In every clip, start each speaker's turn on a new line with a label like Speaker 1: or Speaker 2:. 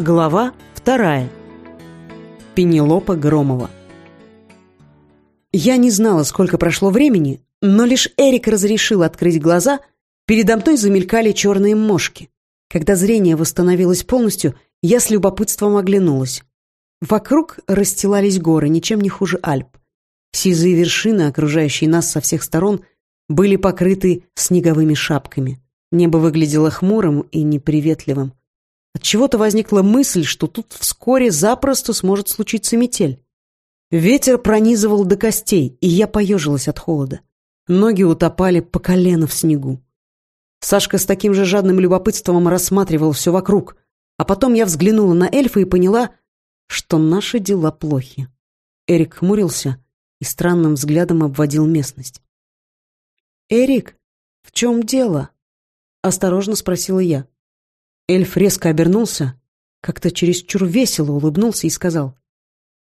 Speaker 1: Глава вторая. Пенелопа Громова. Я не знала, сколько прошло времени, но лишь Эрик разрешил открыть глаза, передо мной замелькали черные мошки. Когда зрение восстановилось полностью, я с любопытством оглянулась. Вокруг расстилались горы, ничем не хуже Альп. Сизые вершины, окружающие нас со всех сторон, были покрыты снеговыми шапками. Небо выглядело хмурым и неприветливым. От чего то возникла мысль, что тут вскоре запросто сможет случиться метель. Ветер пронизывал до костей, и я поежилась от холода. Ноги утопали по колено в снегу. Сашка с таким же жадным любопытством рассматривал все вокруг, а потом я взглянула на эльфа и поняла, что наши дела плохи. Эрик хмурился и странным взглядом обводил местность. «Эрик, в чем дело?» — осторожно спросила я. Эльф резко обернулся, как-то чересчур весело улыбнулся и сказал.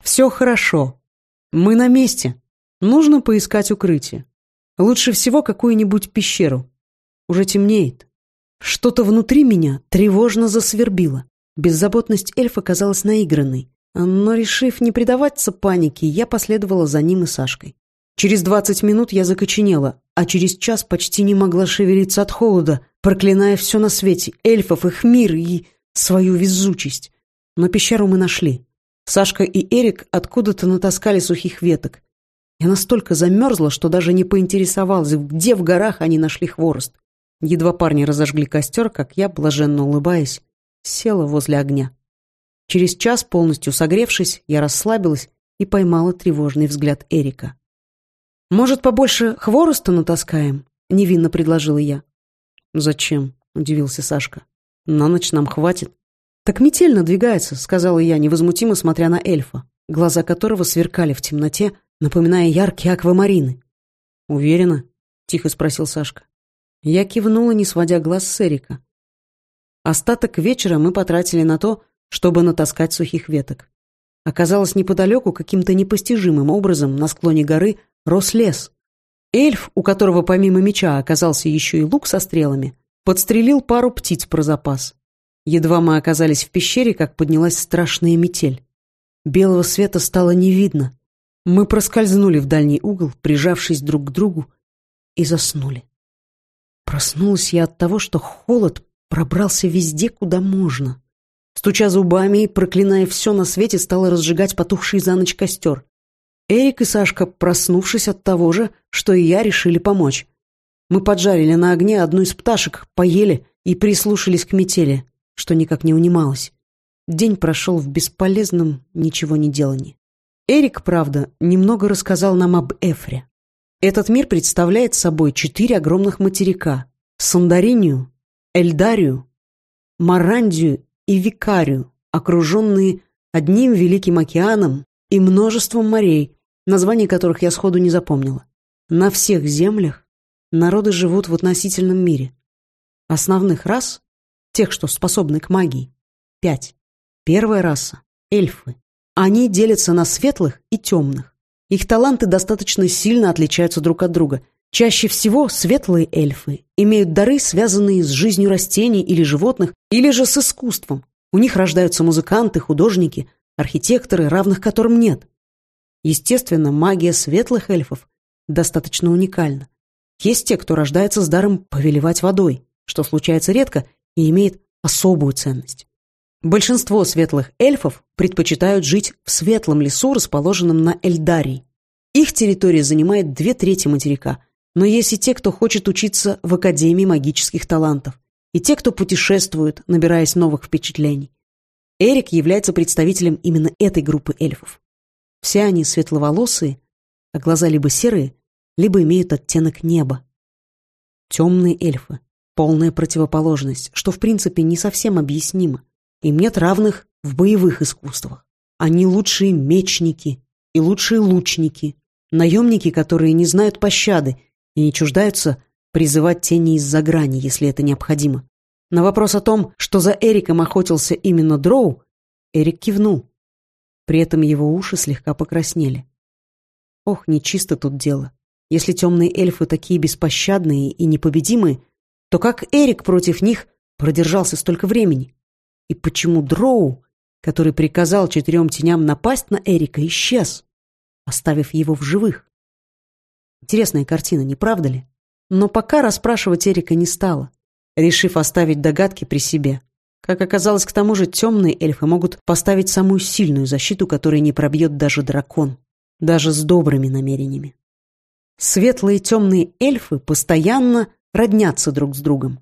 Speaker 1: «Все хорошо. Мы на месте. Нужно поискать укрытие. Лучше всего какую-нибудь пещеру. Уже темнеет. Что-то внутри меня тревожно засвербило. Беззаботность эльфа казалась наигранной. Но, решив не предаваться панике, я последовала за ним и Сашкой. Через двадцать минут я закоченела, а через час почти не могла шевелиться от холода, проклиная все на свете, эльфов, их мир и свою везучесть. Но пещеру мы нашли. Сашка и Эрик откуда-то натаскали сухих веток. Я настолько замерзла, что даже не поинтересовалась, где в горах они нашли хворост. Едва парни разожгли костер, как я, блаженно улыбаясь, села возле огня. Через час, полностью согревшись, я расслабилась и поймала тревожный взгляд Эрика. «Может, побольше хвороста натаскаем?» — невинно предложила я. «Зачем?» — удивился Сашка. «На ночь нам хватит». «Так метель надвигается», — сказала я, невозмутимо смотря на эльфа, глаза которого сверкали в темноте, напоминая яркие аквамарины. «Уверена?» — тихо спросил Сашка. Я кивнула, не сводя глаз с Эрика. Остаток вечера мы потратили на то, чтобы натаскать сухих веток. Оказалось, неподалеку каким-то непостижимым образом на склоне горы рос лес. Эльф, у которого помимо меча оказался еще и лук со стрелами, подстрелил пару птиц про запас. Едва мы оказались в пещере, как поднялась страшная метель. Белого света стало не видно. Мы проскользнули в дальний угол, прижавшись друг к другу, и заснули. Проснулась я от того, что холод пробрался везде, куда можно. Стуча зубами и проклиная все на свете, стала разжигать потухший за ночь костер. Эрик и Сашка, проснувшись от того же, что и я, решили помочь. Мы поджарили на огне одну из пташек, поели и прислушались к метели, что никак не унималось. День прошел в бесполезном ничего не делании. Эрик, правда, немного рассказал нам об Эфре. Этот мир представляет собой четыре огромных материка – Сандаринию, Эльдарию, Марандию и Викарию, окруженные одним великим океаном и множеством морей, названий которых я сходу не запомнила. На всех землях народы живут в относительном мире. Основных рас, тех, что способны к магии, пять. Первая раса – эльфы. Они делятся на светлых и темных. Их таланты достаточно сильно отличаются друг от друга. Чаще всего светлые эльфы имеют дары, связанные с жизнью растений или животных, или же с искусством. У них рождаются музыканты, художники, архитекторы, равных которым нет. Естественно, магия светлых эльфов достаточно уникальна. Есть те, кто рождается с даром повелевать водой, что случается редко и имеет особую ценность. Большинство светлых эльфов предпочитают жить в светлом лесу, расположенном на Эльдарии. Их территория занимает две трети материка, но есть и те, кто хочет учиться в Академии магических талантов, и те, кто путешествует, набираясь новых впечатлений. Эрик является представителем именно этой группы эльфов. Все они светловолосые, а глаза либо серые, либо имеют оттенок неба. Темные эльфы — полная противоположность, что в принципе не совсем объяснимо. Им нет равных в боевых искусствах. Они лучшие мечники и лучшие лучники, наемники, которые не знают пощады и не чуждаются призывать тени из-за грани, если это необходимо. На вопрос о том, что за Эриком охотился именно Дроу, Эрик кивнул. При этом его уши слегка покраснели. Ох, нечисто тут дело. Если темные эльфы такие беспощадные и непобедимые, то как Эрик против них продержался столько времени? И почему Дроу, который приказал четырем теням напасть на Эрика, исчез, оставив его в живых? Интересная картина, не правда ли? Но пока расспрашивать Эрика не стала, решив оставить догадки при себе. Как оказалось, к тому же темные эльфы могут поставить самую сильную защиту, которую не пробьет даже дракон, даже с добрыми намерениями. Светлые и темные эльфы постоянно роднятся друг с другом.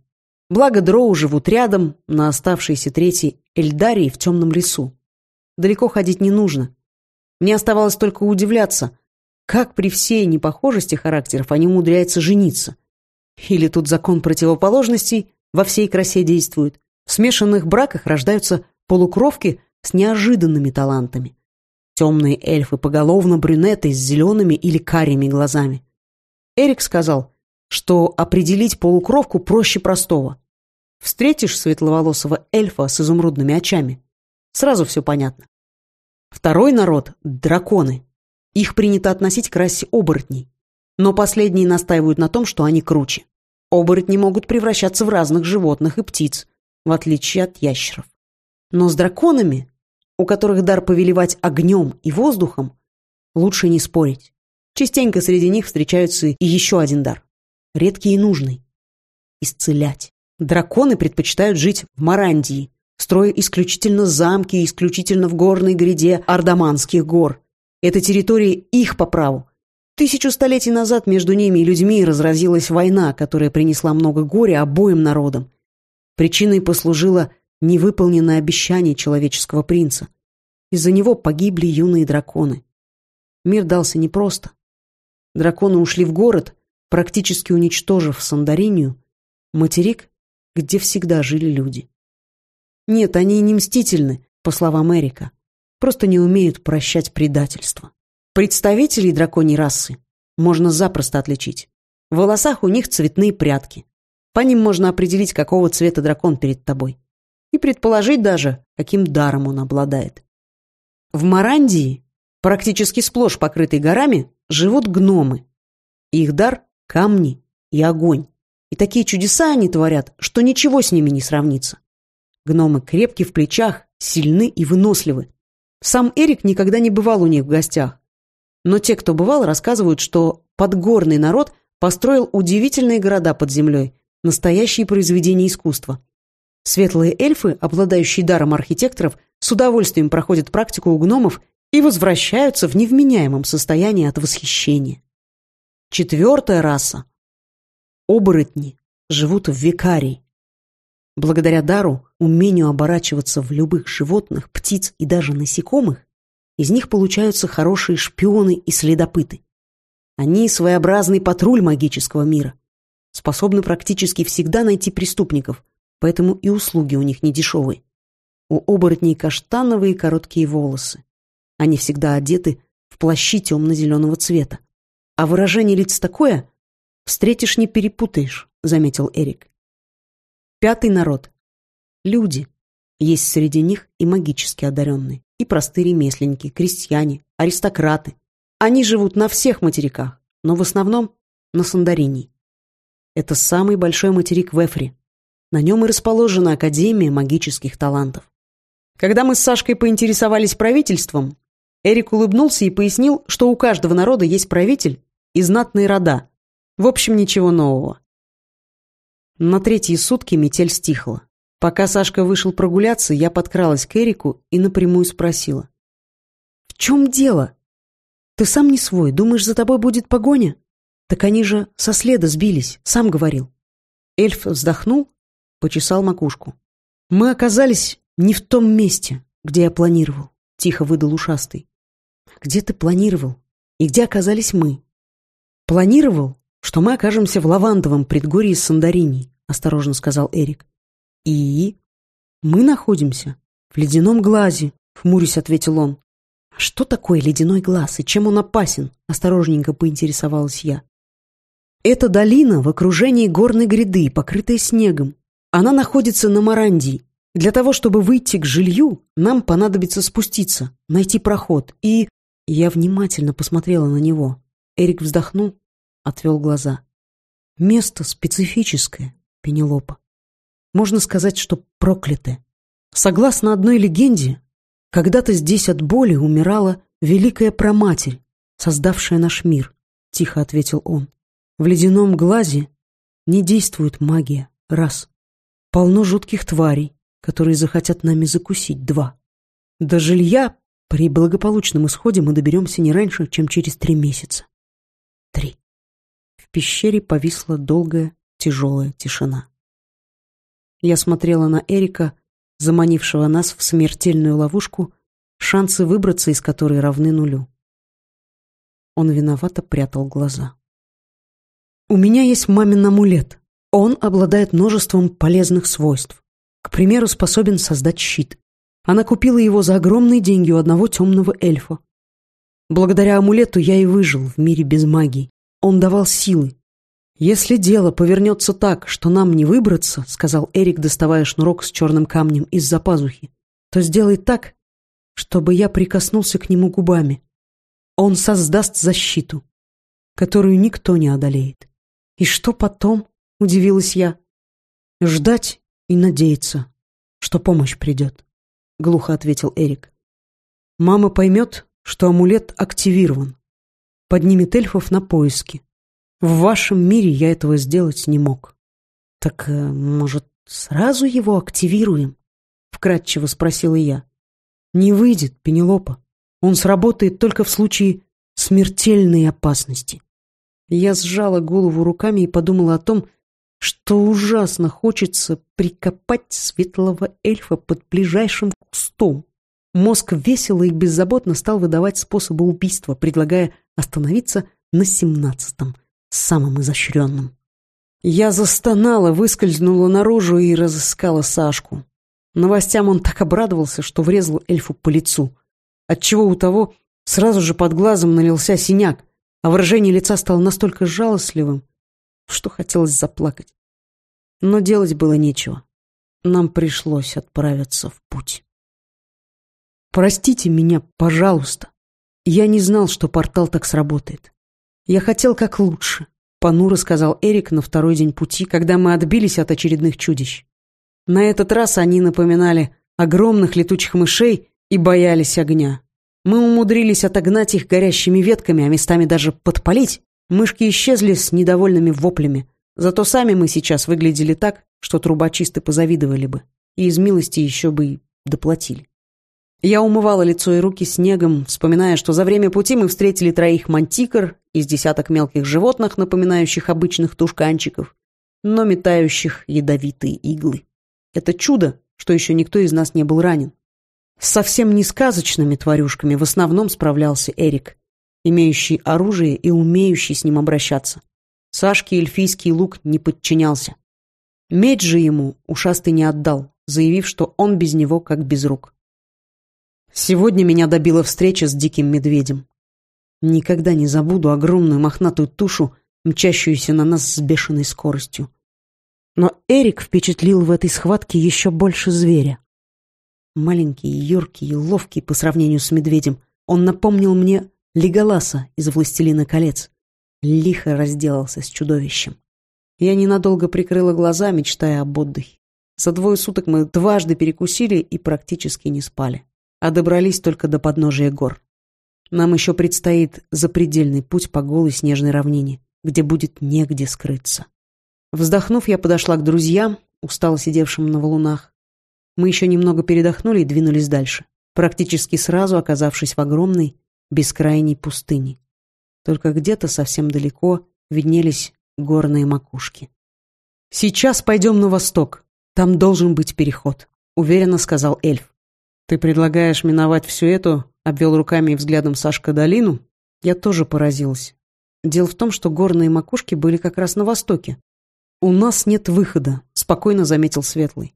Speaker 1: Благо дроу живут рядом, на оставшейся третьей Эльдарии в темном лесу. Далеко ходить не нужно. Мне оставалось только удивляться, как при всей непохожести характеров они умудряются жениться. Или тут закон противоположностей во всей красе действует. В смешанных браках рождаются полукровки с неожиданными талантами. Темные эльфы поголовно брюнеты с зелеными или карими глазами. Эрик сказал, что определить полукровку проще простого. Встретишь светловолосого эльфа с изумрудными очами. Сразу все понятно. Второй народ – драконы. Их принято относить к расе оборотней. Но последние настаивают на том, что они круче. Оборотни могут превращаться в разных животных и птиц, в отличие от ящеров. Но с драконами, у которых дар повелевать огнем и воздухом, лучше не спорить. Частенько среди них встречаются и еще один дар. Редкий и нужный. Исцелять. Драконы предпочитают жить в Марандии, строя исключительно замки, исключительно в горной гряде Ардаманских гор. Это территория их по праву. Тысячу столетий назад между ними и людьми разразилась война, которая принесла много горя обоим народам. Причиной послужило невыполненное обещание человеческого принца. Из-за него погибли юные драконы. Мир дался непросто. Драконы ушли в город, практически уничтожив Сандаринию, материк, где всегда жили люди. Нет, они не мстительны, по словам Эрика, просто не умеют прощать предательство. Представителей драконьей расы можно запросто отличить. В волосах у них цветные прядки. По ним можно определить, какого цвета дракон перед тобой. И предположить даже, каким даром он обладает. В Марандии, практически сплошь покрытой горами, живут гномы. Их дар – камни и огонь. И такие чудеса они творят, что ничего с ними не сравнится. Гномы крепки в плечах, сильны и выносливы. Сам Эрик никогда не бывал у них в гостях. Но те, кто бывал, рассказывают, что подгорный народ построил удивительные города под землей, настоящие произведения искусства. Светлые эльфы, обладающие даром архитекторов, с удовольствием проходят практику у гномов и возвращаются в невменяемом состоянии от восхищения. Четвертая раса – оборотни, живут в викарии. Благодаря дару, умению оборачиваться в любых животных, птиц и даже насекомых, из них получаются хорошие шпионы и следопыты. Они своеобразный патруль магического мира, способны практически всегда найти преступников, поэтому и услуги у них не дешевые. У оборотней каштановые короткие волосы. Они всегда одеты в плащи темно-зеленого цвета. А выражение лиц такое, встретишь не перепутаешь, заметил Эрик. Пятый народ. Люди. Есть среди них и магически одаренные, и простые ремесленники, крестьяне, аристократы. Они живут на всех материках, но в основном на Сандаринии. Это самый большой материк в Эфре. На нем и расположена Академия магических талантов. Когда мы с Сашкой поинтересовались правительством, Эрик улыбнулся и пояснил, что у каждого народа есть правитель и знатные рода. В общем, ничего нового. На третьи сутки метель стихла. Пока Сашка вышел прогуляться, я подкралась к Эрику и напрямую спросила. «В чем дело? Ты сам не свой, думаешь, за тобой будет погоня? Так они же со следа сбились, сам говорил». Эльф вздохнул, почесал макушку. «Мы оказались не в том месте, где я планировал», — тихо выдал ушастый. Где ты планировал? И где оказались мы? Планировал, что мы окажемся в лавандовом предгорье Сандарини, осторожно сказал Эрик. И? Мы находимся в ледяном глазе, хмурясь ответил он. Что такое ледяной глаз и чем он опасен? Осторожненько поинтересовалась я. Это долина в окружении горной гряды, покрытая снегом. Она находится на Марандии. Для того, чтобы выйти к жилью, нам понадобится спуститься, найти проход и... Я внимательно посмотрела на него. Эрик вздохнул, отвел глаза. Место специфическое, Пенелопа. Можно сказать, что проклятое. Согласно одной легенде, когда-то здесь от боли умирала великая проматерь, создавшая наш мир, — тихо ответил он. В ледяном глазе не действует магия, раз. Полно жутких тварей, которые захотят нами закусить, два. До жилья при благополучном исходе мы доберемся не раньше, чем через три месяца. Три. В пещере повисла долгая, тяжелая тишина. Я смотрела на Эрика, заманившего нас в смертельную ловушку, шансы выбраться из которой равны нулю. Он виновато прятал глаза. «У меня есть мамин амулет. Он обладает множеством полезных свойств. К примеру, способен создать щит. Она купила его за огромные деньги у одного темного эльфа. Благодаря амулету я и выжил в мире без магии. Он давал силы. Если дело повернется так, что нам не выбраться, сказал Эрик, доставая шнурок с черным камнем из-за пазухи, то сделай так, чтобы я прикоснулся к нему губами. Он создаст защиту, которую никто не одолеет. И что потом? Удивилась я. Ждать и надеяться, что помощь придет, глухо ответил Эрик. Мама поймет, что амулет активирован, поднимет эльфов на поиски. В вашем мире я этого сделать не мог. Так, э, может, сразу его активируем? Вкратчиво спросила я. Не выйдет, Пенелопа. Он сработает только в случае смертельной опасности. Я сжала голову руками и подумала о том, что ужасно хочется прикопать светлого эльфа под ближайшим кустом. Мозг весело и беззаботно стал выдавать способы убийства, предлагая остановиться на семнадцатом, самым изощренным. Я застонала, выскользнула наружу и разыскала Сашку. Новостям он так обрадовался, что врезал эльфу по лицу, отчего у того сразу же под глазом налился синяк, а выражение лица стало настолько жалостливым, что хотелось заплакать. Но делать было нечего. Нам пришлось отправиться в путь. «Простите меня, пожалуйста. Я не знал, что портал так сработает. Я хотел как лучше», — понуро сказал Эрик на второй день пути, когда мы отбились от очередных чудищ. На этот раз они напоминали огромных летучих мышей и боялись огня. Мы умудрились отогнать их горящими ветками, а местами даже подпалить. Мышки исчезли с недовольными воплями. Зато сами мы сейчас выглядели так, что трубочисты позавидовали бы. И из милости еще бы и доплатили. Я умывала лицо и руки снегом, вспоминая, что за время пути мы встретили троих мантикор из десяток мелких животных, напоминающих обычных тушканчиков, но метающих ядовитые иглы. Это чудо, что еще никто из нас не был ранен. С совсем не сказочными тварюшками в основном справлялся Эрик, имеющий оружие и умеющий с ним обращаться. Сашке эльфийский лук не подчинялся. Меч же ему ушастый не отдал, заявив, что он без него как без рук. Сегодня меня добила встреча с диким медведем. Никогда не забуду огромную мохнатую тушу, мчащуюся на нас с бешеной скоростью. Но Эрик впечатлил в этой схватке еще больше зверя. Маленький, юркий и ловкий по сравнению с медведем, он напомнил мне Леголаса из «Властелина колец». Лихо разделался с чудовищем. Я ненадолго прикрыла глаза, мечтая об отдыхе. За двое суток мы дважды перекусили и практически не спали, а добрались только до подножия гор. Нам еще предстоит запредельный путь по голой снежной равнине, где будет негде скрыться. Вздохнув, я подошла к друзьям, устало сидевшим на валунах. Мы еще немного передохнули и двинулись дальше, практически сразу оказавшись в огромной, бескрайней пустыне. Только где-то совсем далеко виднелись горные макушки. «Сейчас пойдем на восток. Там должен быть переход», — уверенно сказал эльф. «Ты предлагаешь миновать всю эту?» — обвел руками и взглядом Сашка долину. Я тоже поразилась. Дело в том, что горные макушки были как раз на востоке, «У нас нет выхода», — спокойно заметил Светлый.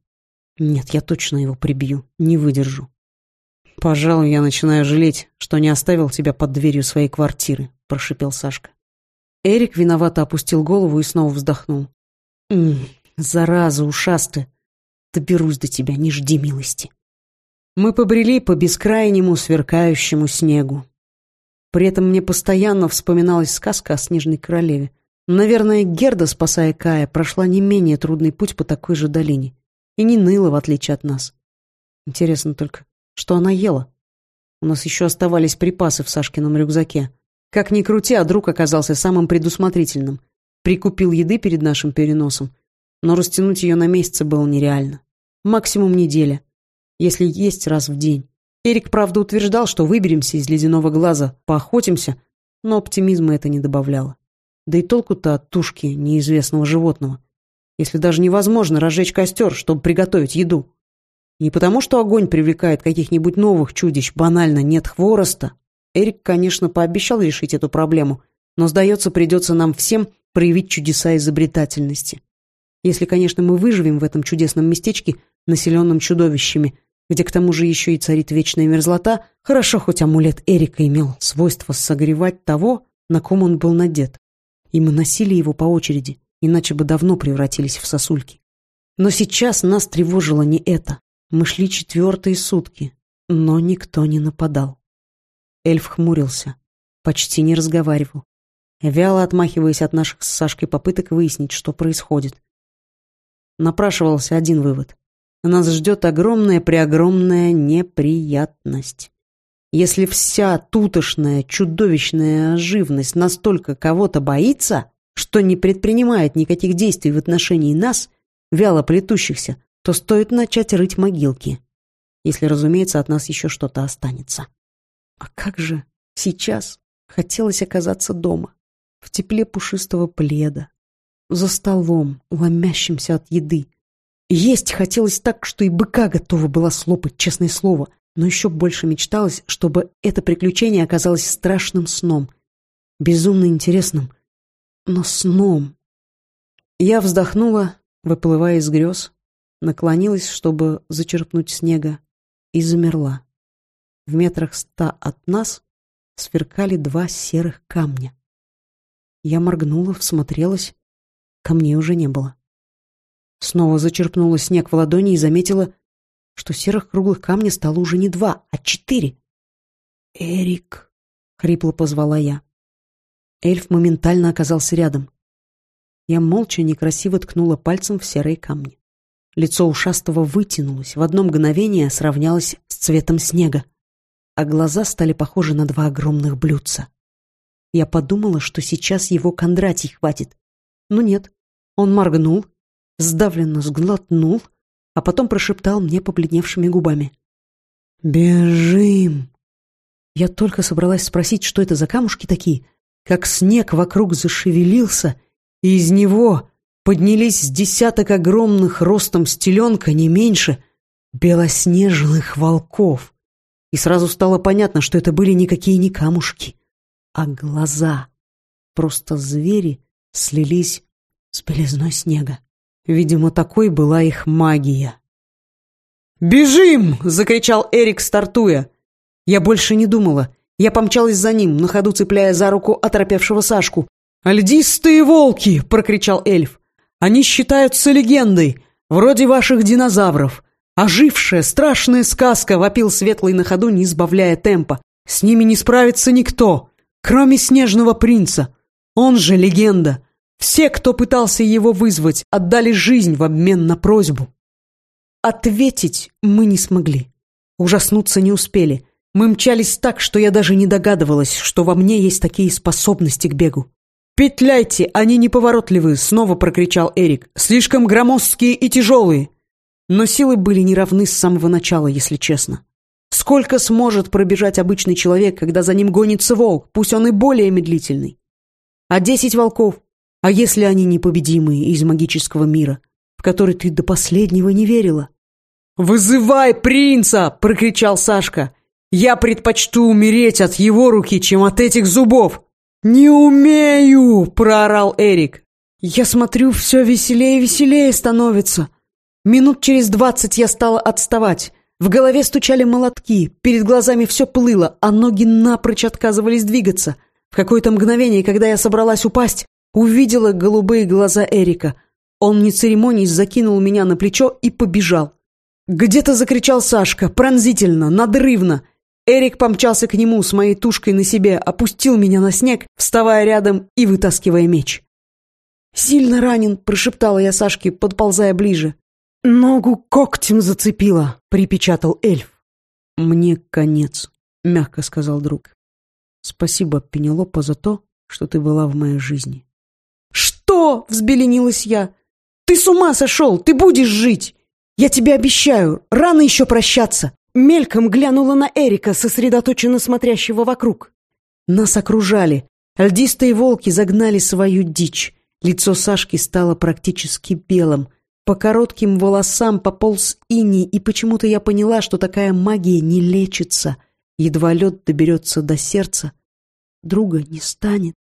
Speaker 1: «Нет, я точно его прибью, не выдержу». «Пожалуй, я начинаю жалеть, что не оставил тебя под дверью своей квартиры», — прошипел Сашка. Эрик виновато опустил голову и снова вздохнул. «М -м, «Зараза ушастая! Доберусь до тебя, не жди милости». Мы побрели по бескрайнему сверкающему снегу. При этом мне постоянно вспоминалась сказка о снежной королеве — Наверное, Герда, спасая Кая, прошла не менее трудный путь по такой же долине. И не ныла, в отличие от нас. Интересно только, что она ела? У нас еще оставались припасы в Сашкином рюкзаке. Как ни крути, а друг оказался самым предусмотрительным. Прикупил еды перед нашим переносом, но растянуть ее на месяцы было нереально. Максимум неделя, если есть раз в день. Эрик, правда, утверждал, что выберемся из ледяного глаза, поохотимся, но оптимизма это не добавляло. Да и толку-то от тушки неизвестного животного, если даже невозможно разжечь костер, чтобы приготовить еду. Не потому, что огонь привлекает каких-нибудь новых чудищ, банально нет хвороста. Эрик, конечно, пообещал решить эту проблему, но, сдается, придется нам всем проявить чудеса изобретательности. Если, конечно, мы выживем в этом чудесном местечке, населенном чудовищами, где к тому же еще и царит вечная мерзлота, хорошо хоть амулет Эрика имел свойство согревать того, на ком он был надет. И мы носили его по очереди, иначе бы давно превратились в сосульки. Но сейчас нас тревожило не это. Мы шли четвертые сутки, но никто не нападал. Эльф хмурился, почти не разговаривал, вяло отмахиваясь от наших с Сашкой попыток выяснить, что происходит. Напрашивался один вывод нас ждет огромная-преогромная неприятность. Если вся тутошная чудовищная живность настолько кого-то боится, что не предпринимает никаких действий в отношении нас, вяло плетущихся, то стоит начать рыть могилки. Если, разумеется, от нас еще что-то останется. А как же сейчас хотелось оказаться дома, в тепле пушистого пледа, за столом, ломящимся от еды, есть хотелось так, что и быка готова была слопать, честное слово. Но еще больше мечталось, чтобы это приключение оказалось страшным сном. Безумно интересным, но сном. Я вздохнула, выплывая из грез, наклонилась, чтобы зачерпнуть снега, и замерла. В метрах ста от нас сверкали два серых камня. Я моргнула, всмотрелась. Камней уже не было. Снова зачерпнула снег в ладони и заметила, что серых круглых камня стало уже не два, а четыре. «Эрик!» — хрипло позвала я. Эльф моментально оказался рядом. Я молча некрасиво ткнула пальцем в серые камни. Лицо ушастого вытянулось, в одно мгновение сравнялось с цветом снега, а глаза стали похожи на два огромных блюдца. Я подумала, что сейчас его Кондратий хватит. Но нет, он моргнул, сдавленно сглотнул, а потом прошептал мне побледневшими губами. «Бежим!» Я только собралась спросить, что это за камушки такие, как снег вокруг зашевелился, и из него поднялись с десяток огромных ростом стеленка, не меньше, белоснежных волков. И сразу стало понятно, что это были никакие не камушки, а глаза. Просто звери слились с белизной снега. Видимо, такой была их магия. «Бежим!» — закричал Эрик, стартуя. Я больше не думала. Я помчалась за ним, на ходу цепляя за руку оторопевшего Сашку. «Льдистые волки!» — прокричал эльф. «Они считаются легендой, вроде ваших динозавров. Ожившая, страшная сказка!» — вопил Светлый на ходу, не избавляя темпа. «С ними не справится никто, кроме Снежного принца. Он же легенда. Все, кто пытался его вызвать, отдали жизнь в обмен на просьбу. Ответить мы не смогли. Ужаснуться не успели. Мы мчались так, что я даже не догадывалась, что во мне есть такие способности к бегу. «Петляйте, они неповоротливые!» — снова прокричал Эрик. «Слишком громоздкие и тяжелые!» Но силы были неравны с самого начала, если честно. Сколько сможет пробежать обычный человек, когда за ним гонится волк, пусть он и более медлительный? А десять волков? А если они непобедимые из магического мира, в который ты до последнего не верила? «Вызывай принца!» — прокричал Сашка. «Я предпочту умереть от его руки, чем от этих зубов!» «Не умею!» — проорал Эрик. «Я смотрю, все веселее и веселее становится. Минут через двадцать я стала отставать. В голове стучали молотки, перед глазами все плыло, а ноги напрочь отказывались двигаться. В какое-то мгновение, когда я собралась упасть, Увидела голубые глаза Эрика. Он, не церемонясь, закинул меня на плечо и побежал. Где-то закричал Сашка, пронзительно, надрывно. Эрик помчался к нему с моей тушкой на себе, опустил меня на снег, вставая рядом и вытаскивая меч. «Сильно ранен», — прошептала я Сашке, подползая ближе. «Ногу когтем зацепила», — припечатал эльф. «Мне конец», — мягко сказал друг. «Спасибо, Пенелопа, за то, что ты была в моей жизни». «Что?» — взбеленилась я. «Ты с ума сошел! Ты будешь жить! Я тебе обещаю, рано еще прощаться!» Мельком глянула на Эрика, сосредоточенно смотрящего вокруг. Нас окружали. Льдистые волки загнали свою дичь. Лицо Сашки стало практически белым. По коротким волосам пополз иней, и почему-то я поняла, что такая магия не лечится. Едва лед доберется до сердца, друга не станет.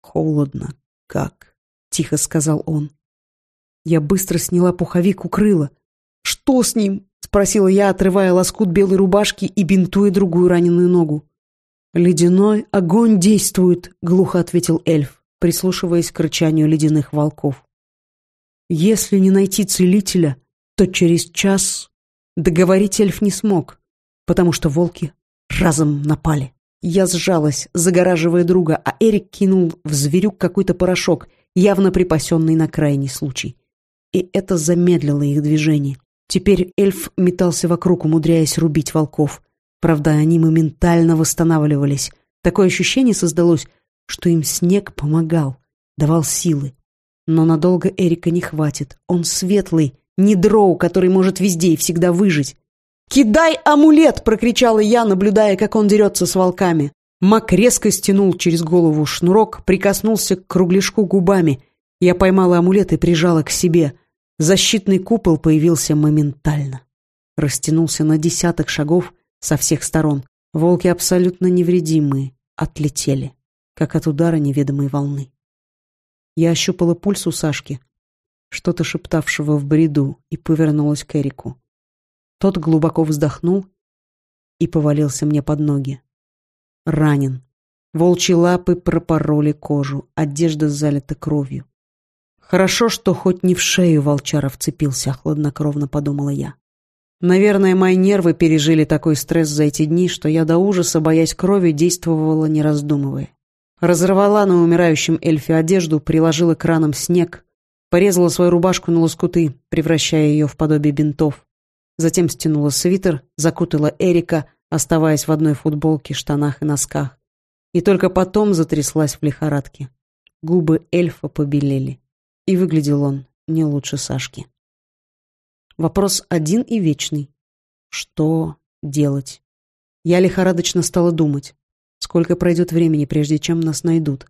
Speaker 1: «Холодно, как?» — тихо сказал он. Я быстро сняла пуховик, укрыла. «Что с ним?» — спросила я, отрывая лоскут белой рубашки и бинтуя другую раненую ногу. «Ледяной огонь действует», — глухо ответил эльф, прислушиваясь к рычанию ледяных волков. «Если не найти целителя, то через час...» Договорить эльф не смог, потому что волки разом напали. Я сжалась, загораживая друга, а Эрик кинул в зверюк какой-то порошок, явно припасенный на крайний случай. И это замедлило их движение. Теперь эльф метался вокруг, умудряясь рубить волков. Правда, они моментально восстанавливались. Такое ощущение создалось, что им снег помогал, давал силы. Но надолго Эрика не хватит. Он светлый, не дроу, который может везде и всегда выжить. «Кидай амулет!» — прокричала я, наблюдая, как он дерется с волками. Мак резко стянул через голову шнурок, прикоснулся к кругляшку губами. Я поймала амулет и прижала к себе. Защитный купол появился моментально. Растянулся на десяток шагов, со всех сторон. Волки абсолютно невредимые, отлетели, как от удара неведомой волны. Я ощупала пульс у Сашки, что-то шептавшего в бреду, и повернулась к Эрику. Тот глубоко вздохнул и повалился мне под ноги. Ранен. Волчьи лапы пропороли кожу, одежда залита кровью. Хорошо, что хоть не в шею волчара вцепился, хладнокровно подумала я. Наверное, мои нервы пережили такой стресс за эти дни, что я до ужаса, боясь крови, действовала не раздумывая. Разорвала на умирающем эльфе одежду, приложила к ранам снег, порезала свою рубашку на лоскуты, превращая ее в подобие бинтов. Затем стянула свитер, закутала Эрика, оставаясь в одной футболке, штанах и носках. И только потом затряслась в лихорадке. Губы эльфа побелели. И выглядел он не лучше Сашки. Вопрос один и вечный. Что делать? Я лихорадочно стала думать. Сколько пройдет времени, прежде чем нас найдут?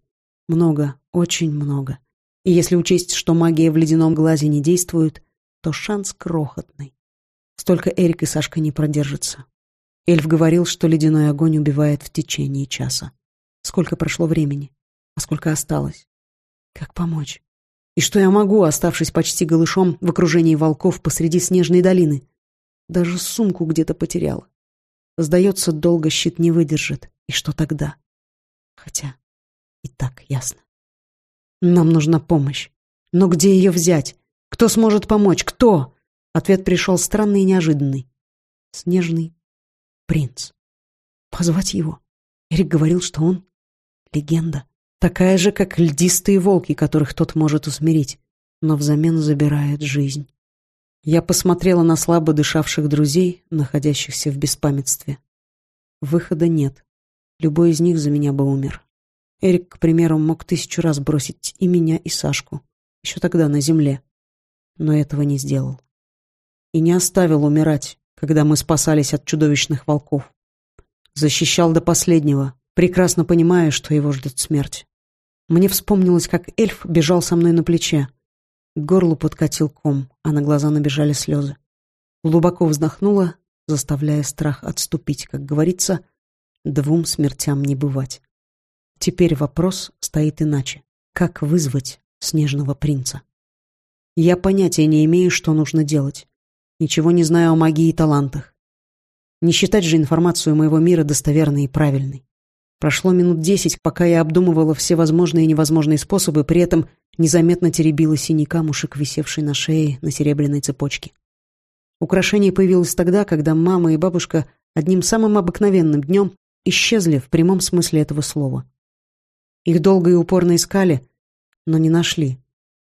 Speaker 1: Много, очень много. И если учесть, что магия в ледяном глазе не действует, то шанс крохотный. Столько Эрик и Сашка не продержатся. Эльф говорил, что ледяной огонь убивает в течение часа. Сколько прошло времени? А сколько осталось? Как помочь? И что я могу, оставшись почти голышом в окружении волков посреди снежной долины? Даже сумку где-то потеряла. Сдается, долго щит не выдержит. И что тогда? Хотя и так ясно. Нам нужна помощь. Но где ее взять? Кто сможет помочь? Кто? Ответ пришел странный и неожиданный. Снежный принц. Позвать его. Эрик говорил, что он легенда. Такая же, как льдистые волки, которых тот может усмирить, но взамен забирает жизнь. Я посмотрела на слабо дышавших друзей, находящихся в беспамятстве. Выхода нет. Любой из них за меня бы умер. Эрик, к примеру, мог тысячу раз бросить и меня, и Сашку. Еще тогда на земле. Но этого не сделал. И не оставил умирать, когда мы спасались от чудовищных волков. Защищал до последнего, прекрасно понимая, что его ждет смерть. Мне вспомнилось, как эльф бежал со мной на плече. К горлу подкатил ком, а на глаза набежали слезы. Глубоко вздохнула, заставляя страх отступить. Как говорится, двум смертям не бывать. Теперь вопрос стоит иначе. Как вызвать снежного принца? Я понятия не имею, что нужно делать. Ничего не знаю о магии и талантах. Не считать же информацию моего мира достоверной и правильной. Прошло минут десять, пока я обдумывала все возможные и невозможные способы, при этом незаметно теребила синий камушек, висевший на шее на серебряной цепочке. Украшение появилось тогда, когда мама и бабушка одним самым обыкновенным днем исчезли в прямом смысле этого слова. Их долго и упорно искали, но не нашли.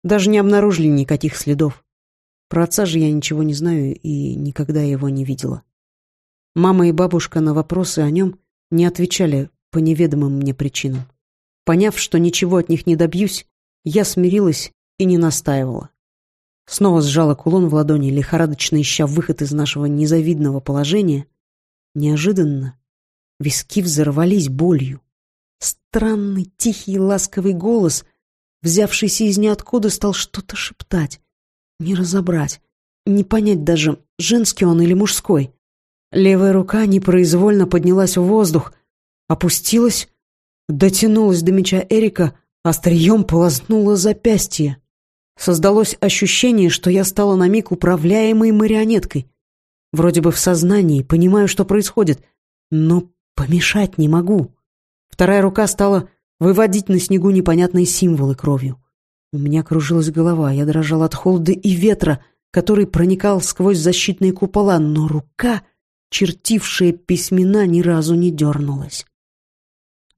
Speaker 1: Даже не обнаружили никаких следов. Про отца же я ничего не знаю и никогда его не видела. Мама и бабушка на вопросы о нем не отвечали по неведомым мне причинам. Поняв, что ничего от них не добьюсь, я смирилась и не настаивала. Снова сжала кулон в ладони, лихорадочно ища выход из нашего незавидного положения. Неожиданно виски взорвались болью. Странный, тихий, ласковый голос, взявшийся из ниоткуда, стал что-то шептать. Не разобрать, не понять даже, женский он или мужской. Левая рука непроизвольно поднялась в воздух, опустилась, дотянулась до меча Эрика, острием полоснула запястье. Создалось ощущение, что я стала на миг управляемой марионеткой. Вроде бы в сознании, понимаю, что происходит, но помешать не могу. Вторая рука стала выводить на снегу непонятные символы кровью. У меня кружилась голова, я дрожал от холода и ветра, который проникал сквозь защитные купола, но рука, чертившая письмена, ни разу не дернулась.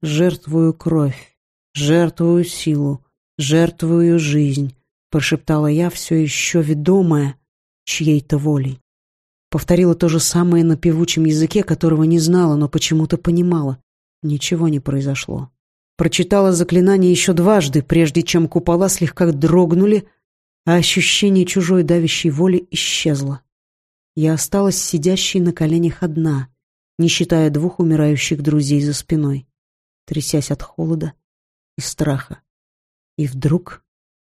Speaker 1: «Жертвую кровь, жертвую силу, жертвую жизнь», — прошептала я, все еще ведомая чьей-то волей. Повторила то же самое на певучем языке, которого не знала, но почему-то понимала. Ничего не произошло. Прочитала заклинание еще дважды, прежде чем купола слегка дрогнули, а ощущение чужой давящей воли исчезло. Я осталась сидящей на коленях одна, не считая двух умирающих друзей за спиной, трясясь от холода и страха. И вдруг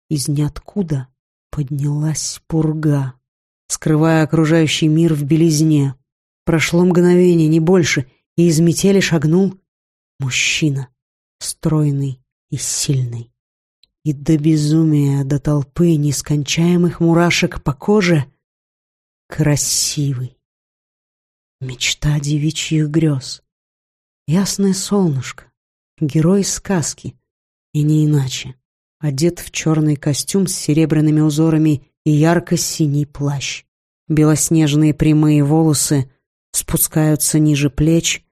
Speaker 1: из ниоткуда поднялась пурга, скрывая окружающий мир в белизне. Прошло мгновение, не больше, и из метели шагнул мужчина, стройный и сильный. И до безумия, до толпы нескончаемых мурашек по коже красивый. Мечта девичьих грез. Ясное солнышко, герой сказки, и не иначе одет в черный костюм с серебряными узорами и ярко-синий плащ. Белоснежные прямые волосы спускаются ниже плеч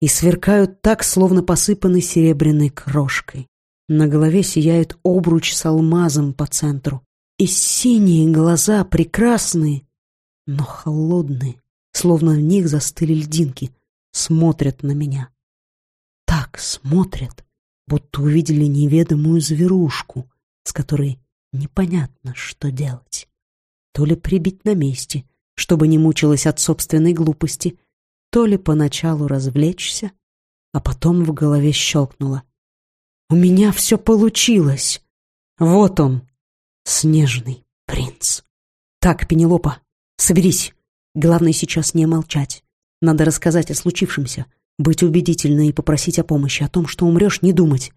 Speaker 1: и сверкают так, словно посыпаны серебряной крошкой. На голове сияет обруч с алмазом по центру. И синие глаза прекрасные, но холодные, словно в них застыли льдинки, смотрят на меня. Так смотрят, будто увидели неведомую зверушку, с которой непонятно, что делать. То ли прибить на месте, чтобы не мучилась от собственной глупости, то ли поначалу развлечься, а потом в голове щелкнуло. У меня все получилось. Вот он, снежный принц. Так, Пенелопа, соберись. Главное сейчас не молчать. Надо рассказать о случившемся, быть убедительной и попросить о помощи, о том, что умрешь, не думать.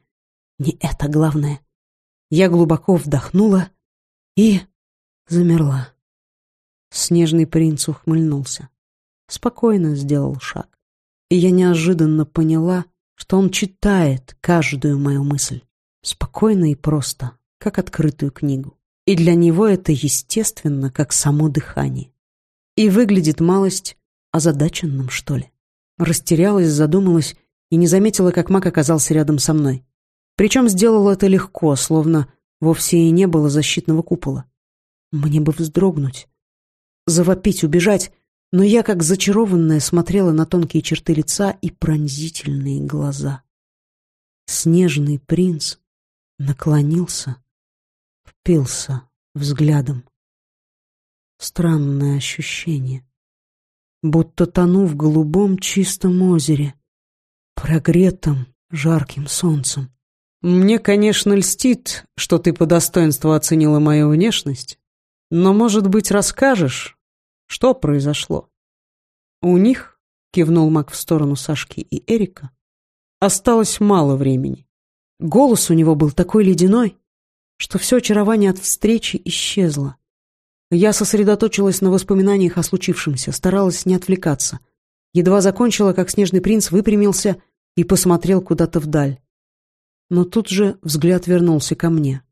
Speaker 1: Не это главное. Я глубоко вдохнула и замерла. Снежный принц ухмыльнулся. Спокойно сделал шаг. И я неожиданно поняла, что он читает каждую мою мысль. Спокойно и просто, как открытую книгу. И для него это естественно, как само дыхание. И выглядит малость озадаченным, что ли. Растерялась, задумалась и не заметила, как маг оказался рядом со мной. Причем сделал это легко, словно вовсе и не было защитного купола. Мне бы вздрогнуть, завопить, убежать, но я, как зачарованная, смотрела на тонкие черты лица и пронзительные глаза. Снежный принц наклонился, впился взглядом. Странное ощущение будто тону в голубом чистом озере, прогретом жарким солнцем. Мне, конечно, льстит, что ты по достоинству оценила мою внешность, но, может быть, расскажешь, что произошло? У них, кивнул Мак в сторону Сашки и Эрика, осталось мало времени. Голос у него был такой ледяной, что все очарование от встречи исчезло. Я сосредоточилась на воспоминаниях о случившемся, старалась не отвлекаться. Едва закончила, как снежный принц выпрямился и посмотрел куда-то вдаль. Но тут же взгляд вернулся ко мне.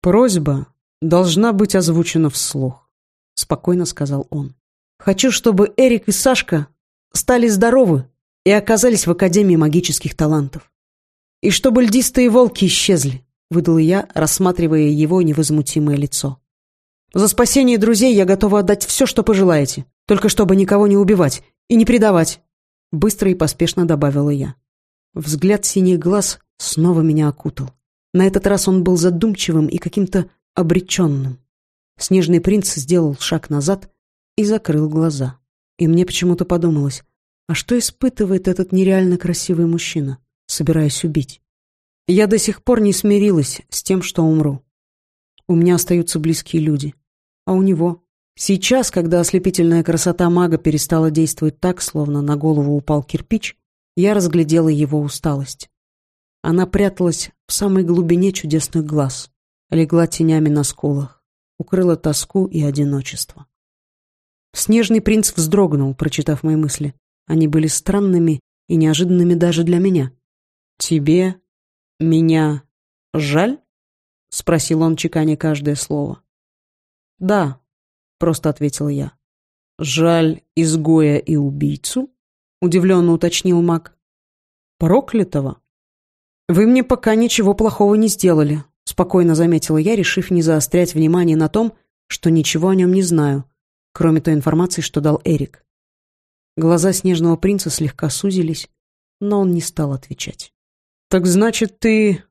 Speaker 1: «Просьба должна быть озвучена вслух», — спокойно сказал он. «Хочу, чтобы Эрик и Сашка стали здоровы и оказались в Академии магических талантов. И чтобы льдистые волки исчезли», — выдал я, рассматривая его невозмутимое лицо. За спасение друзей я готова отдать все, что пожелаете, только чтобы никого не убивать и не предавать», — быстро и поспешно добавила я. Взгляд синих глаз снова меня окутал. На этот раз он был задумчивым и каким-то обреченным. Снежный принц сделал шаг назад и закрыл глаза. И мне почему-то подумалось, а что испытывает этот нереально красивый мужчина, собираясь убить? Я до сих пор не смирилась с тем, что умру. У меня остаются близкие люди. А у него? Сейчас, когда ослепительная красота мага перестала действовать так, словно на голову упал кирпич, я разглядела его усталость. Она пряталась в самой глубине чудесных глаз, легла тенями на скулах, укрыла тоску и одиночество. Снежный принц вздрогнул, прочитав мои мысли. Они были странными и неожиданными даже для меня. «Тебе меня жаль?» — спросил он, чеканя каждое слово. «Да», — просто ответил я. «Жаль изгоя и убийцу?» — удивленно уточнил маг. «Проклятого?» «Вы мне пока ничего плохого не сделали», — спокойно заметила я, решив не заострять внимание на том, что ничего о нем не знаю, кроме той информации, что дал Эрик. Глаза снежного принца слегка сузились, но он не стал отвечать. «Так значит, ты,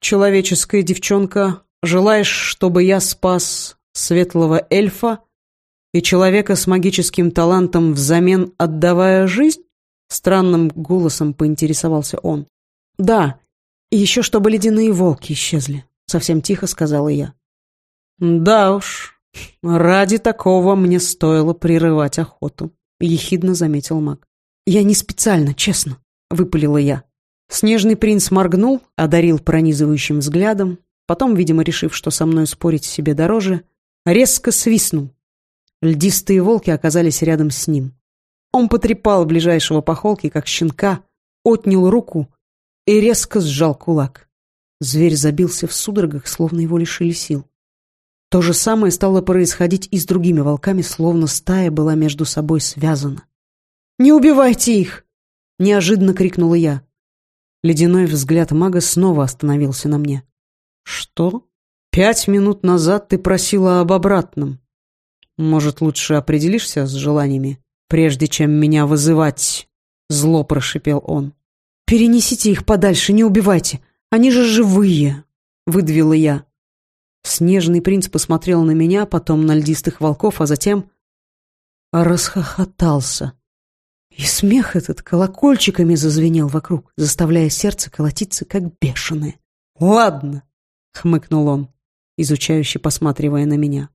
Speaker 1: человеческая девчонка, желаешь, чтобы я спас светлого эльфа и человека с магическим талантом взамен отдавая жизнь?» Странным голосом поинтересовался он. «Да, и еще чтобы ледяные волки исчезли», — совсем тихо сказала я. «Да уж, ради такого мне стоило прерывать охоту», — ехидно заметил маг. «Я не специально, честно», — выпалила я. Снежный принц моргнул, одарил пронизывающим взглядом, потом, видимо, решив, что со мной спорить себе дороже, резко свистнул. Льдистые волки оказались рядом с ним. Он потрепал ближайшего по холке, как щенка, отнял руку и резко сжал кулак. Зверь забился в судорогах, словно его лишили сил. То же самое стало происходить и с другими волками, словно стая была между собой связана. «Не убивайте их!» — неожиданно крикнула я. Ледяной взгляд мага снова остановился на мне. «Что? Пять минут назад ты просила об обратном. Может, лучше определишься с желаниями, прежде чем меня вызывать?» Зло прошипел он. «Перенесите их подальше, не убивайте. Они же живые!» — выдавила я. Снежный принц посмотрел на меня, потом на льдистых волков, а затем расхохотался. И смех этот колокольчиками зазвенел вокруг, заставляя сердце колотиться, как бешеное. «Ладно», — хмыкнул он, изучающе посматривая на меня.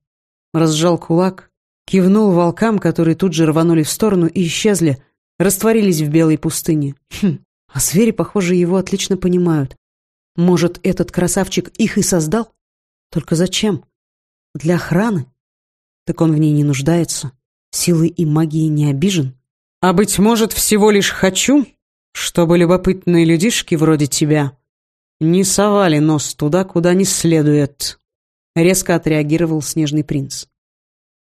Speaker 1: Разжал кулак, кивнул волкам, которые тут же рванули в сторону и исчезли, растворились в белой пустыне. Хм, а звери, похоже, его отлично понимают. Может, этот красавчик их и создал? Только зачем? Для охраны? Так он в ней не нуждается. Силой и магией не обижен. А быть может, всего лишь хочу, чтобы любопытные людишки вроде тебя не совали нос туда, куда не следует. Резко отреагировал снежный принц.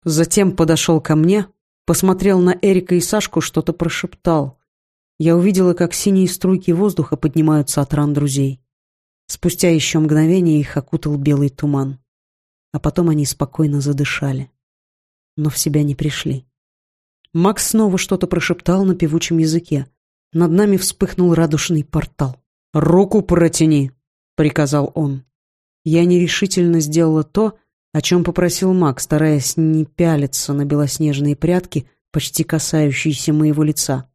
Speaker 1: Затем подошел ко мне, посмотрел на Эрика и Сашку, что-то прошептал. Я увидела, как синие струйки воздуха поднимаются от ран друзей. Спустя еще мгновение их окутал белый туман. А потом они спокойно задышали. Но в себя не пришли. Макс снова что-то прошептал на певучем языке. Над нами вспыхнул радужный портал. «Руку протяни!» — приказал он. Я нерешительно сделала то, о чем попросил Макс, стараясь не пялиться на белоснежные прятки, почти касающиеся моего лица.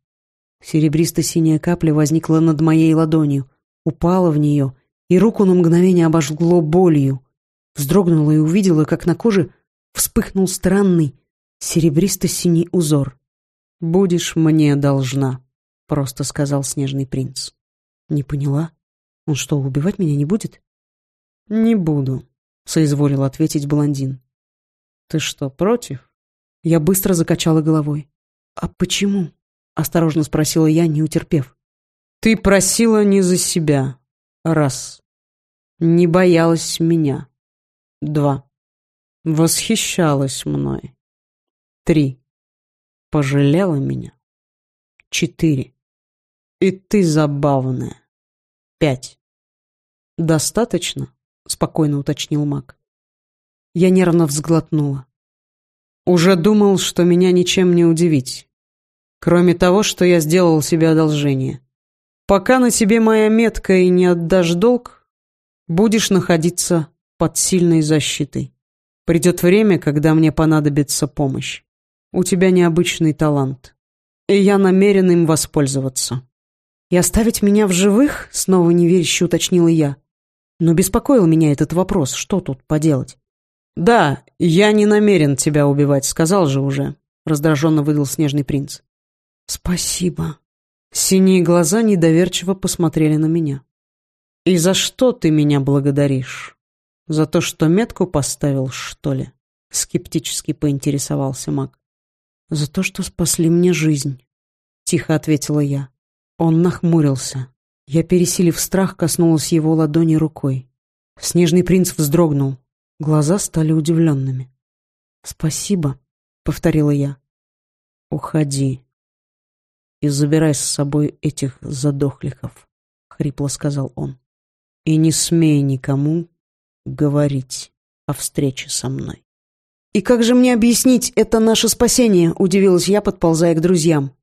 Speaker 1: Серебристо-синяя капля возникла над моей ладонью, упала в нее, и руку на мгновение обожгло болью. Вздрогнула и увидела, как на коже вспыхнул странный, серебристо-синий узор. «Будешь мне должна», — просто сказал снежный принц. «Не поняла? Он что, убивать меня не будет?» «Не буду», — соизволил ответить блондин. «Ты что, против?» Я быстро закачала головой. «А почему?» — осторожно спросила я, не утерпев. «Ты просила не за себя. Раз. Не боялась меня. Два. Восхищалась мной. Три. Пожалела меня. Четыре. И ты забавная. Пять. Достаточно? Спокойно уточнил маг. Я нервно взглотнула. Уже думал, что меня ничем не удивить. Кроме того, что я сделал себе одолжение. Пока на тебе моя метка и не отдашь долг, будешь находиться под сильной защитой. Придет время, когда мне понадобится помощь. У тебя необычный талант, и я намерен им воспользоваться. «И оставить меня в живых?» — снова неверяще уточнила я. Но беспокоил меня этот вопрос. Что тут поделать? «Да, я не намерен тебя убивать, сказал же уже», — раздраженно выдал снежный принц. «Спасибо». Синие глаза недоверчиво посмотрели на меня. «И за что ты меня благодаришь? За то, что метку поставил, что ли?» Скептически поинтересовался маг. «За то, что спасли мне жизнь», — тихо ответила я. Он нахмурился. Я, пересилив страх, коснулась его ладони рукой. Снежный принц вздрогнул. Глаза стали удивленными. «Спасибо», — повторила я. «Уходи и забирай с собой этих задохликов», — хрипло сказал он. «И не смей никому говорить о встрече со мной». «И как же мне объяснить это наше спасение?» — удивилась я, подползая к друзьям.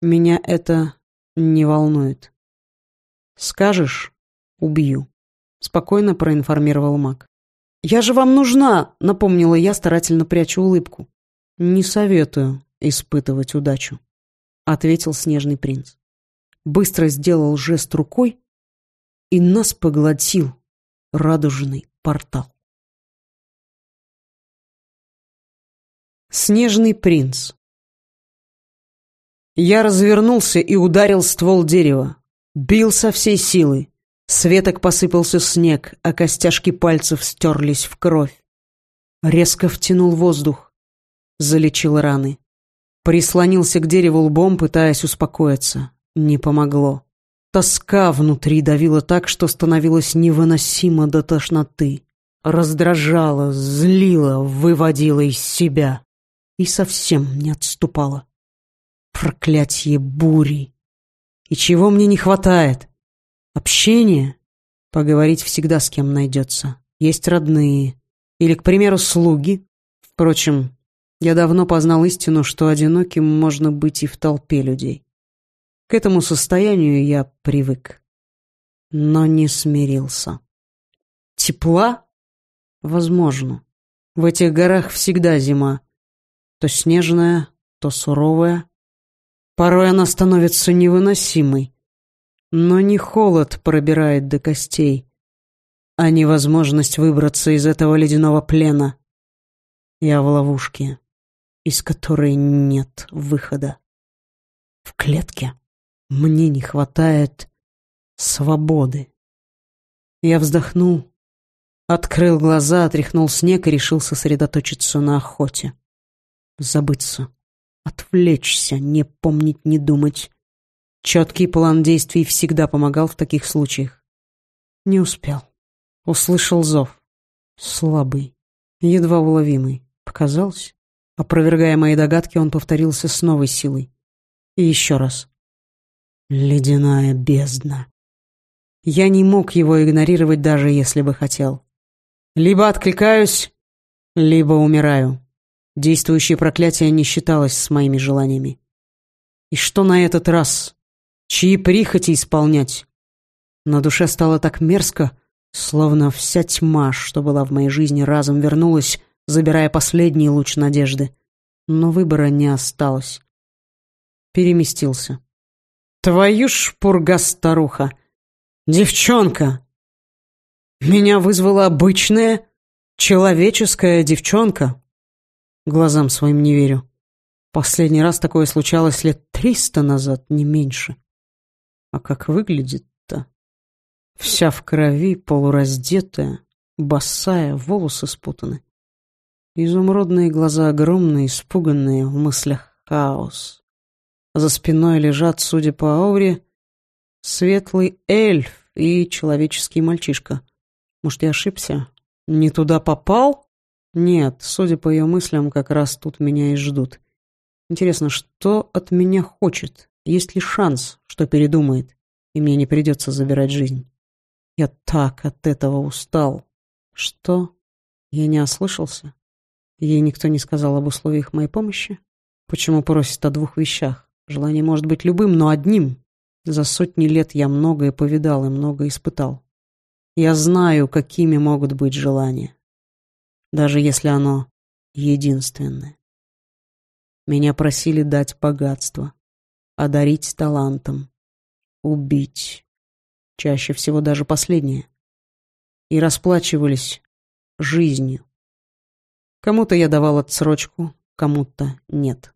Speaker 1: «Меня это не волнует. Скажешь — убью. Спокойно проинформировал маг. «Я же вам нужна!» — напомнила я, старательно прячу улыбку. «Не советую испытывать удачу», — ответил снежный принц. Быстро сделал жест рукой, и нас поглотил радужный портал. Снежный принц я развернулся и ударил ствол дерева. Бил со всей силы. С посыпался снег, а костяшки пальцев стерлись в кровь. Резко втянул воздух. Залечил раны. Прислонился к дереву лбом, пытаясь успокоиться. Не помогло. Тоска внутри давила так, что становилось невыносимо до тошноты. Раздражала, злила, выводила из себя. И совсем не отступала. Проклятье бури! И чего мне не хватает? Общение? Поговорить всегда с кем найдется. Есть родные. Или, к примеру, слуги. Впрочем, я давно познал истину, что одиноким можно быть и в толпе людей. К этому состоянию я привык. Но не смирился. Тепла? Возможно. В этих горах всегда зима. То снежная, то суровая. Порой она становится невыносимой. Но не холод пробирает до костей, а невозможность выбраться из этого ледяного плена. Я в ловушке, из которой нет выхода. В клетке мне не хватает свободы. Я вздохнул, открыл глаза, отряхнул снег и решил сосредоточиться на охоте. Забыться. Отвлечься, не помнить, не думать. Четкий план действий всегда помогал в таких случаях. Не успел. Услышал зов. Слабый, едва уловимый. Показалось? Опровергая мои догадки, он повторился с новой силой. И еще раз. Ледяная бездна. Я не мог его игнорировать, даже если бы хотел. Либо откликаюсь, либо умираю. Действующее проклятие не считалось с моими желаниями. И что на этот раз? Чьи прихоти исполнять? На душе стало так мерзко, словно вся тьма, что была в моей жизни, разом вернулась, забирая последний луч надежды. Но выбора не осталось. Переместился. «Твою ж пурга, старуха! Девчонка!» Меня вызвала обычная человеческая девчонка, Глазам своим не верю. Последний раз такое случалось лет триста назад, не меньше. А как выглядит-то? Вся в крови, полураздетая, босая, волосы спутаны. Изумрудные глаза огромные, испуганные, в мыслях хаос. За спиной лежат, судя по ауре, светлый эльф и человеческий мальчишка. Может, я ошибся? Не туда попал? Нет, судя по ее мыслям, как раз тут меня и ждут. Интересно, что от меня хочет? Есть ли шанс, что передумает, и мне не придется забирать жизнь? Я так от этого устал. Что? Я не ослышался. Ей никто не сказал об условиях моей помощи. Почему просит о двух вещах? Желание может быть любым, но одним. За сотни лет я многое повидал и многое испытал. Я знаю, какими могут быть желания. Даже если оно единственное. Меня просили дать богатство, одарить талантом, убить. Чаще всего даже последнее. И расплачивались жизнью. Кому-то я давал отсрочку, кому-то нет.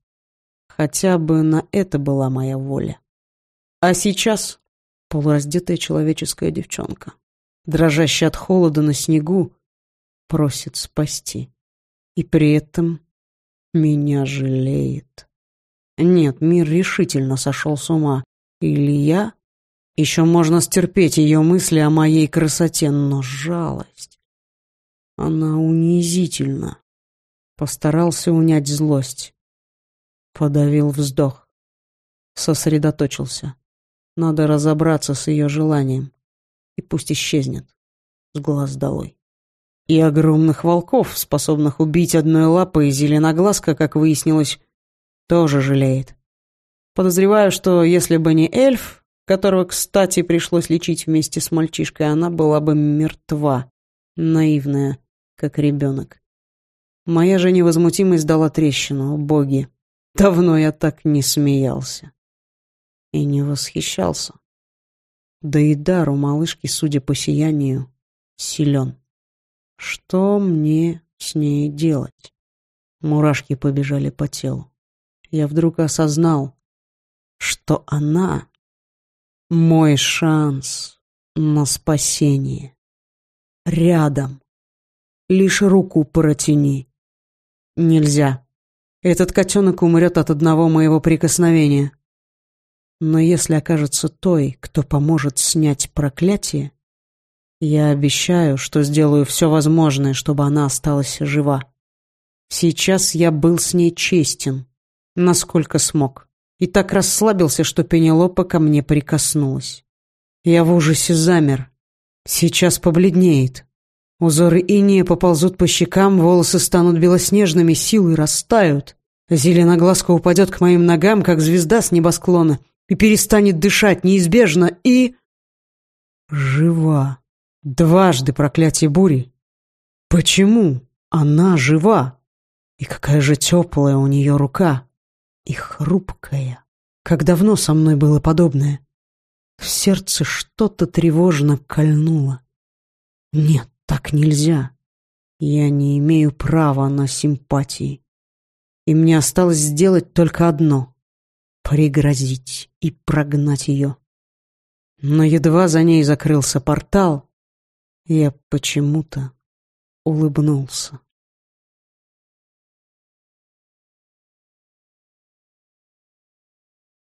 Speaker 1: Хотя бы на это была моя воля. А сейчас полураздетая человеческая девчонка, дрожащая от холода на снегу, просит спасти. И при этом меня жалеет. Нет, мир решительно сошел с ума. Или я? Еще можно стерпеть ее мысли о моей красоте, но жалость... Она унизительна. Постарался унять злость. Подавил вздох. Сосредоточился. Надо разобраться с ее желанием. И пусть исчезнет. С глаз долой. И огромных волков, способных убить одной лапой, зеленоглазка, как выяснилось, тоже жалеет. Подозреваю, что если бы не эльф, которого, кстати, пришлось лечить вместе с мальчишкой, она была бы мертва, наивная, как ребенок. Моя же невозмутимость дала трещину, боги. Давно я так не смеялся. И не восхищался. Да и дар у малышки, судя по сиянию, силен. Что мне с ней делать? Мурашки побежали по телу. Я вдруг осознал, что она — мой шанс на спасение. Рядом. Лишь руку протяни. Нельзя. Этот котенок умрет от одного моего прикосновения. Но если окажется той, кто поможет снять проклятие, я обещаю, что сделаю все возможное, чтобы она осталась жива. Сейчас я был с ней честен, насколько смог, и так расслабился, что Пенелопа ко мне прикоснулась. Я в ужасе замер. Сейчас побледнеет. Узоры инея поползут по щекам, волосы станут белоснежными, силы растают. Зеленоглазка упадет к моим ногам, как звезда с небосклона, и перестанет дышать неизбежно, и... Жива. Дважды проклятие бури. Почему она жива? И какая же теплая у нее рука. И хрупкая. Как давно со мной было подобное. В сердце что-то тревожно кольнуло. Нет, так нельзя. Я не имею права на симпатии. И мне осталось сделать только одно — пригрозить и прогнать ее. Но едва за ней закрылся портал, я почему-то улыбнулся.